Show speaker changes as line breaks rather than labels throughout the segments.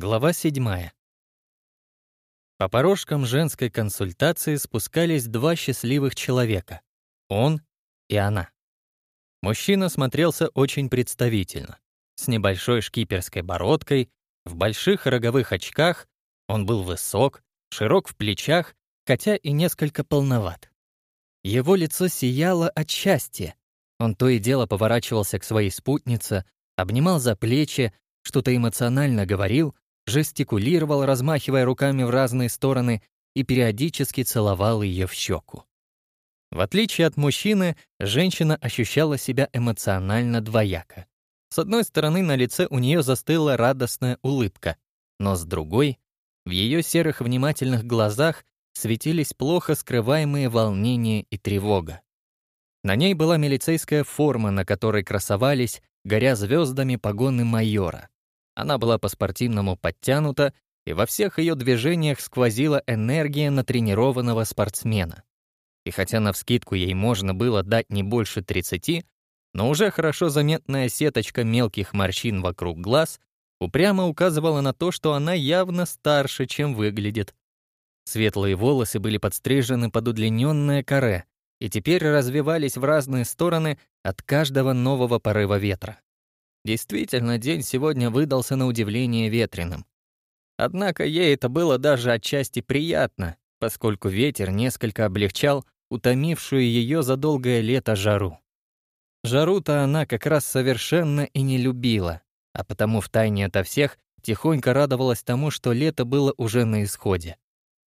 Глава 7. По порожкам женской консультации спускались два счастливых человека — он и она. Мужчина смотрелся очень представительно. С небольшой шкиперской бородкой, в больших роговых очках, он был высок, широк в плечах, хотя и несколько полноват. Его лицо сияло от счастья. Он то и дело поворачивался к своей спутнице, обнимал за плечи, что-то эмоционально говорил, жестикулировал, размахивая руками в разные стороны, и периодически целовал ее в щеку. В отличие от мужчины, женщина ощущала себя эмоционально двояко. С одной стороны, на лице у нее застыла радостная улыбка, но с другой, в ее серых внимательных глазах светились плохо скрываемые волнение и тревога. На ней была милицейская форма, на которой красовались, горя звездами, погоны майора. Она была по-спортивному подтянута, и во всех ее движениях сквозила энергия натренированного спортсмена. И хотя навскидку ей можно было дать не больше 30, но уже хорошо заметная сеточка мелких морщин вокруг глаз упрямо указывала на то, что она явно старше, чем выглядит. Светлые волосы были подстрижены под удлиненное каре и теперь развивались в разные стороны от каждого нового порыва ветра. Действительно, день сегодня выдался на удивление ветреным. Однако ей это было даже отчасти приятно, поскольку ветер несколько облегчал утомившую ее за долгое лето жару. Жару-то она как раз совершенно и не любила, а потому втайне ото всех тихонько радовалась тому, что лето было уже на исходе.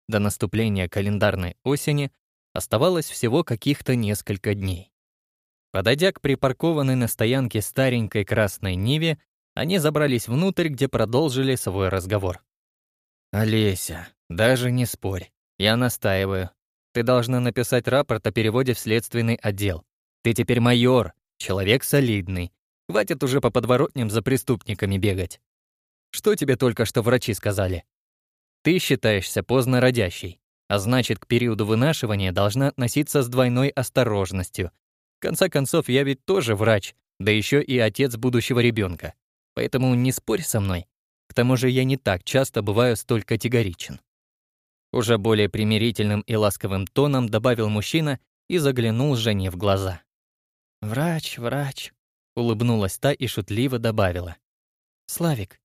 До наступления календарной осени оставалось всего каких-то несколько дней. Подойдя к припаркованной на стоянке старенькой красной Ниве, они забрались внутрь, где продолжили свой разговор. «Олеся, даже не спорь. Я настаиваю. Ты должна написать рапорт о переводе в следственный отдел. Ты теперь майор, человек солидный. Хватит уже по подворотням за преступниками бегать. Что тебе только что врачи сказали? Ты считаешься поздно родящей, а значит, к периоду вынашивания должна относиться с двойной осторожностью, в конце концов, я ведь тоже врач, да еще и отец будущего ребенка. Поэтому не спорь со мной. К тому же я не так часто бываю столь категоричен. Уже более примирительным и ласковым тоном добавил мужчина и заглянул Жене в глаза. «Врач, врач», — улыбнулась та и шутливо добавила. «Славик,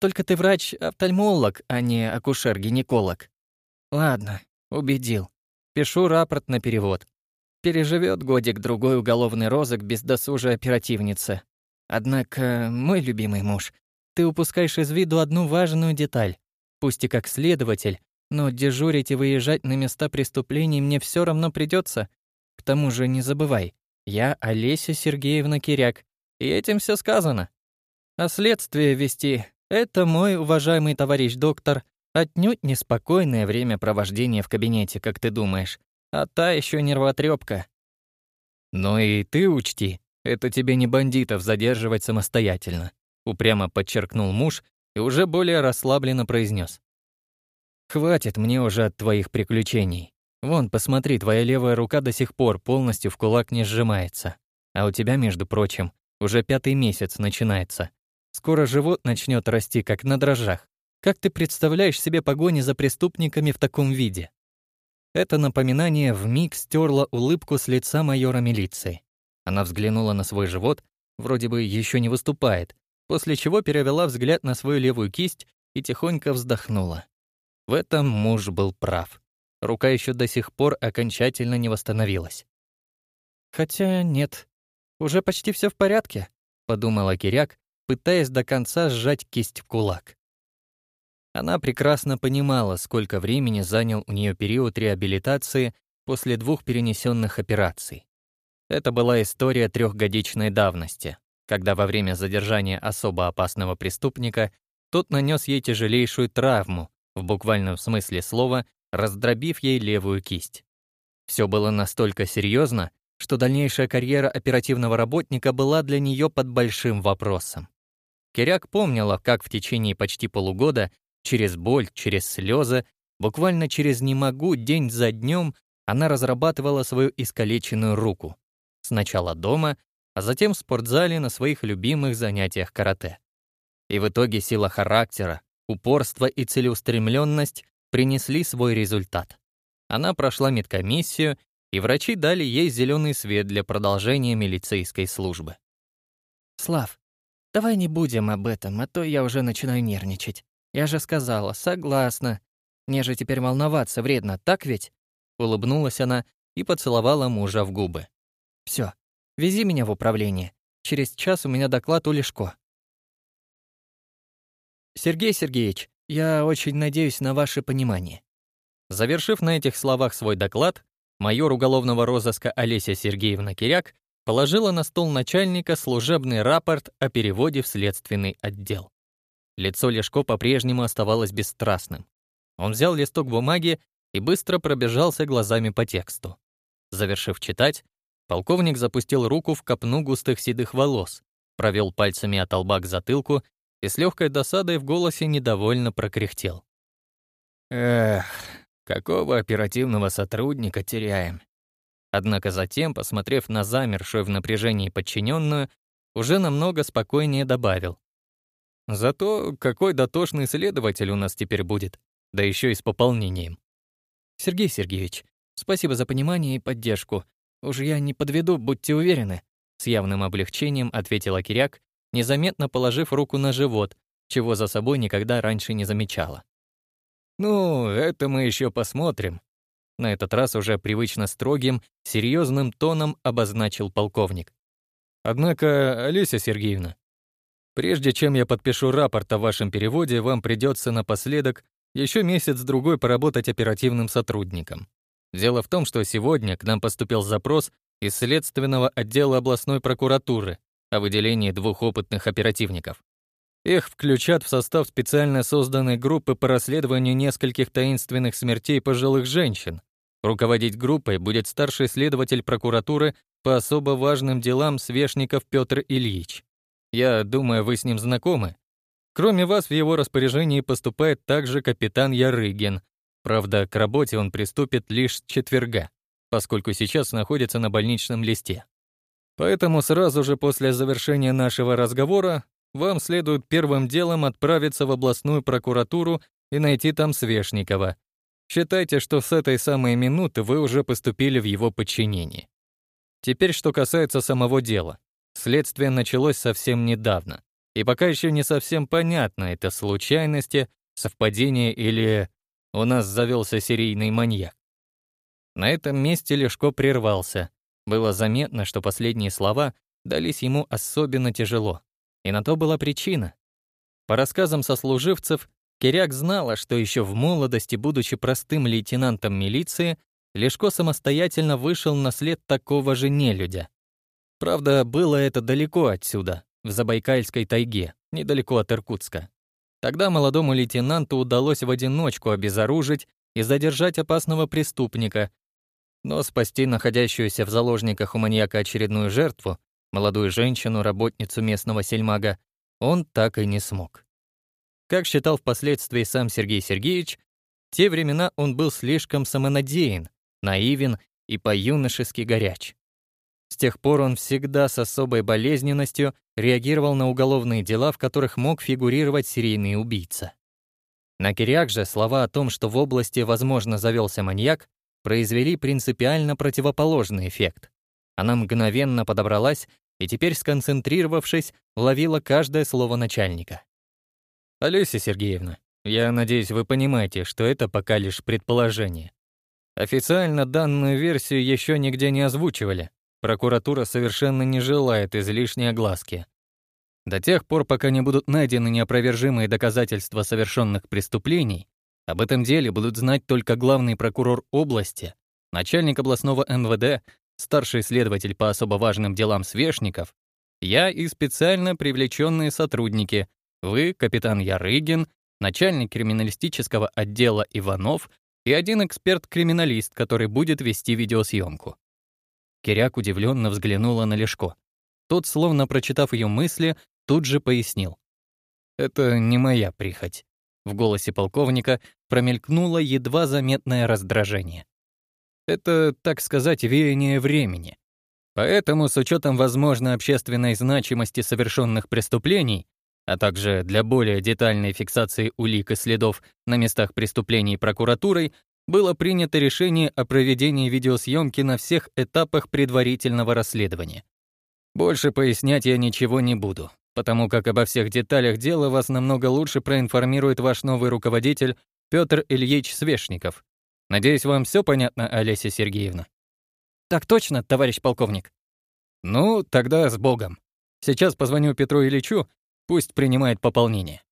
только ты врач-офтальмолог, а не акушер-гинеколог». «Ладно, убедил. Пишу рапорт на перевод переживет годик-другой уголовный розыск без досужей оперативницы. Однако, мой любимый муж, ты упускаешь из виду одну важную деталь. Пусть и как следователь, но дежурить и выезжать на места преступлений мне все равно придется. К тому же не забывай, я Олеся Сергеевна Киряк, и этим все сказано. А следствие вести — это мой уважаемый товарищ доктор, отнюдь неспокойное времяпровождение в кабинете, как ты думаешь а та еще нервотрепка. «Ну и ты учти, это тебе не бандитов задерживать самостоятельно», упрямо подчеркнул муж и уже более расслабленно произнес: «Хватит мне уже от твоих приключений. Вон, посмотри, твоя левая рука до сих пор полностью в кулак не сжимается. А у тебя, между прочим, уже пятый месяц начинается. Скоро живот начнет расти, как на дрожжах. Как ты представляешь себе погони за преступниками в таком виде?» Это напоминание вмиг стерло улыбку с лица майора милиции. Она взглянула на свой живот, вроде бы еще не выступает, после чего перевела взгляд на свою левую кисть и тихонько вздохнула. В этом муж был прав. Рука еще до сих пор окончательно не восстановилась. «Хотя нет, уже почти все в порядке», — подумала Киряк, пытаясь до конца сжать кисть в кулак. Она прекрасно понимала, сколько времени занял у нее период реабилитации после двух перенесенных операций. Это была история трехгодичной давности, когда во время задержания особо опасного преступника тот нанес ей тяжелейшую травму, в буквальном смысле слова, раздробив ей левую кисть. Все было настолько серьезно, что дальнейшая карьера оперативного работника была для нее под большим вопросом. Киряк помнила, как в течение почти полугода Через боль, через слезы, буквально через «не могу» день за днем она разрабатывала свою искалеченную руку. Сначала дома, а затем в спортзале на своих любимых занятиях карате. И в итоге сила характера, упорство и целеустремленность принесли свой результат. Она прошла медкомиссию, и врачи дали ей зеленый свет для продолжения милицейской службы.
«Слав, давай не будем об этом, а то я уже начинаю нервничать», я же сказала, согласна. Мне же теперь волноваться вредно, так ведь?» Улыбнулась она и поцеловала мужа в губы. Все, вези меня в управление. Через час у меня доклад у Лешко». «Сергей Сергеевич, я очень надеюсь на ваше понимание».
Завершив на этих словах свой доклад, майор уголовного розыска Олеся Сергеевна Киряк положила на стол начальника служебный рапорт о переводе в следственный отдел. Лицо Лешко по-прежнему оставалось бесстрастным. Он взял листок бумаги и быстро пробежался глазами по тексту. Завершив читать, полковник запустил руку в копну густых седых волос, провел пальцами от лба к затылку и с легкой досадой в голосе недовольно прокряхтел. «Эх, какого оперативного сотрудника теряем?» Однако затем, посмотрев на замершую в напряжении подчиненную, уже намного спокойнее добавил. Зато какой дотошный следователь у нас теперь будет, да еще и с пополнением.
Сергей Сергеевич, спасибо за понимание и поддержку. Уж я не подведу, будьте уверены. С явным облегчением ответила Киряк, незаметно положив руку на живот, чего за собой никогда раньше не замечала.
«Ну, это мы еще посмотрим», — на этот раз уже привычно строгим, серьезным тоном обозначил полковник. «Однако, Олеся Сергеевна, Прежде чем я подпишу рапорт о вашем переводе, вам придется напоследок еще месяц-другой поработать оперативным сотрудником. Дело в том, что сегодня к нам поступил запрос из следственного отдела областной прокуратуры о выделении двух опытных оперативников. Их включат в состав специально созданной группы по расследованию нескольких таинственных смертей пожилых женщин. Руководить группой будет старший следователь прокуратуры по особо важным делам Свешников Петр Ильич. Я думаю, вы с ним знакомы. Кроме вас, в его распоряжении поступает также капитан Ярыгин. Правда, к работе он приступит лишь с четверга, поскольку сейчас находится на больничном листе. Поэтому сразу же после завершения нашего разговора вам следует первым делом отправиться в областную прокуратуру и найти там Свешникова. Считайте, что с этой самой минуты вы уже поступили в его подчинение. Теперь, что касается самого дела. Следствие началось совсем недавно, и пока еще не совсем понятно, это случайности, совпадение или у нас завелся серийный маньяк. На этом месте Лешко прервался. Было заметно, что последние слова дались ему особенно тяжело. И на то была причина. По рассказам сослуживцев, Киряк знала, что еще в молодости, будучи простым лейтенантом милиции, Лешко самостоятельно вышел на след такого же нелюдя. Правда, было это далеко отсюда, в Забайкальской тайге, недалеко от Иркутска. Тогда молодому лейтенанту удалось в одиночку обезоружить и задержать опасного преступника, но спасти находящуюся в заложниках у маньяка очередную жертву, молодую женщину, работницу местного сельмага, он так и не смог. Как считал впоследствии сам Сергей Сергеевич, в те времена он был слишком самонадеян, наивен и по-юношески горяч. С тех пор он всегда с особой болезненностью реагировал на уголовные дела, в которых мог фигурировать серийный убийца. На Киряк же слова о том, что в области, возможно, завелся маньяк, произвели принципиально противоположный эффект. Она мгновенно подобралась и теперь, сконцентрировавшись, ловила каждое слово начальника. «Олеся Сергеевна, я надеюсь, вы понимаете, что это пока лишь предположение. Официально данную версию еще нигде не озвучивали, Прокуратура совершенно не желает излишней огласки. До тех пор, пока не будут найдены неопровержимые доказательства совершенных преступлений, об этом деле будут знать только главный прокурор области, начальник областного МВД, старший следователь по особо важным делам Свешников, я и специально привлеченные сотрудники, вы, капитан Ярыгин, начальник криминалистического отдела Иванов и один эксперт-криминалист, который будет вести видеосъемку. Киряк удивленно взглянула на Лешко. Тот, словно прочитав ее мысли, тут же пояснил. «Это не моя прихоть». В голосе полковника промелькнуло едва заметное раздражение. «Это, так сказать, веяние времени. Поэтому, с учетом возможной общественной значимости совершенных преступлений, а также для более детальной фиксации улик и следов на местах преступлений прокуратурой, было принято решение о проведении видеосъемки на всех этапах предварительного расследования. Больше пояснять я ничего не буду, потому как обо всех деталях дела вас намного лучше проинформирует ваш новый руководитель Петр Ильич Свешников. Надеюсь, вам все понятно, Олеся Сергеевна?
Так точно, товарищ полковник.
Ну, тогда с Богом. Сейчас позвоню Петру Ильичу, пусть принимает пополнение.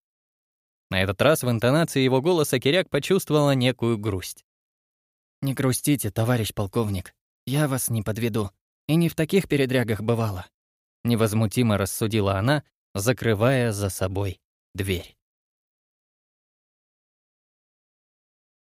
На этот раз в интонации его голоса Киряк почувствовала некую грусть.
«Не грустите, товарищ полковник. Я вас не подведу. И не в таких передрягах бывало».
Невозмутимо рассудила она, закрывая за собой дверь.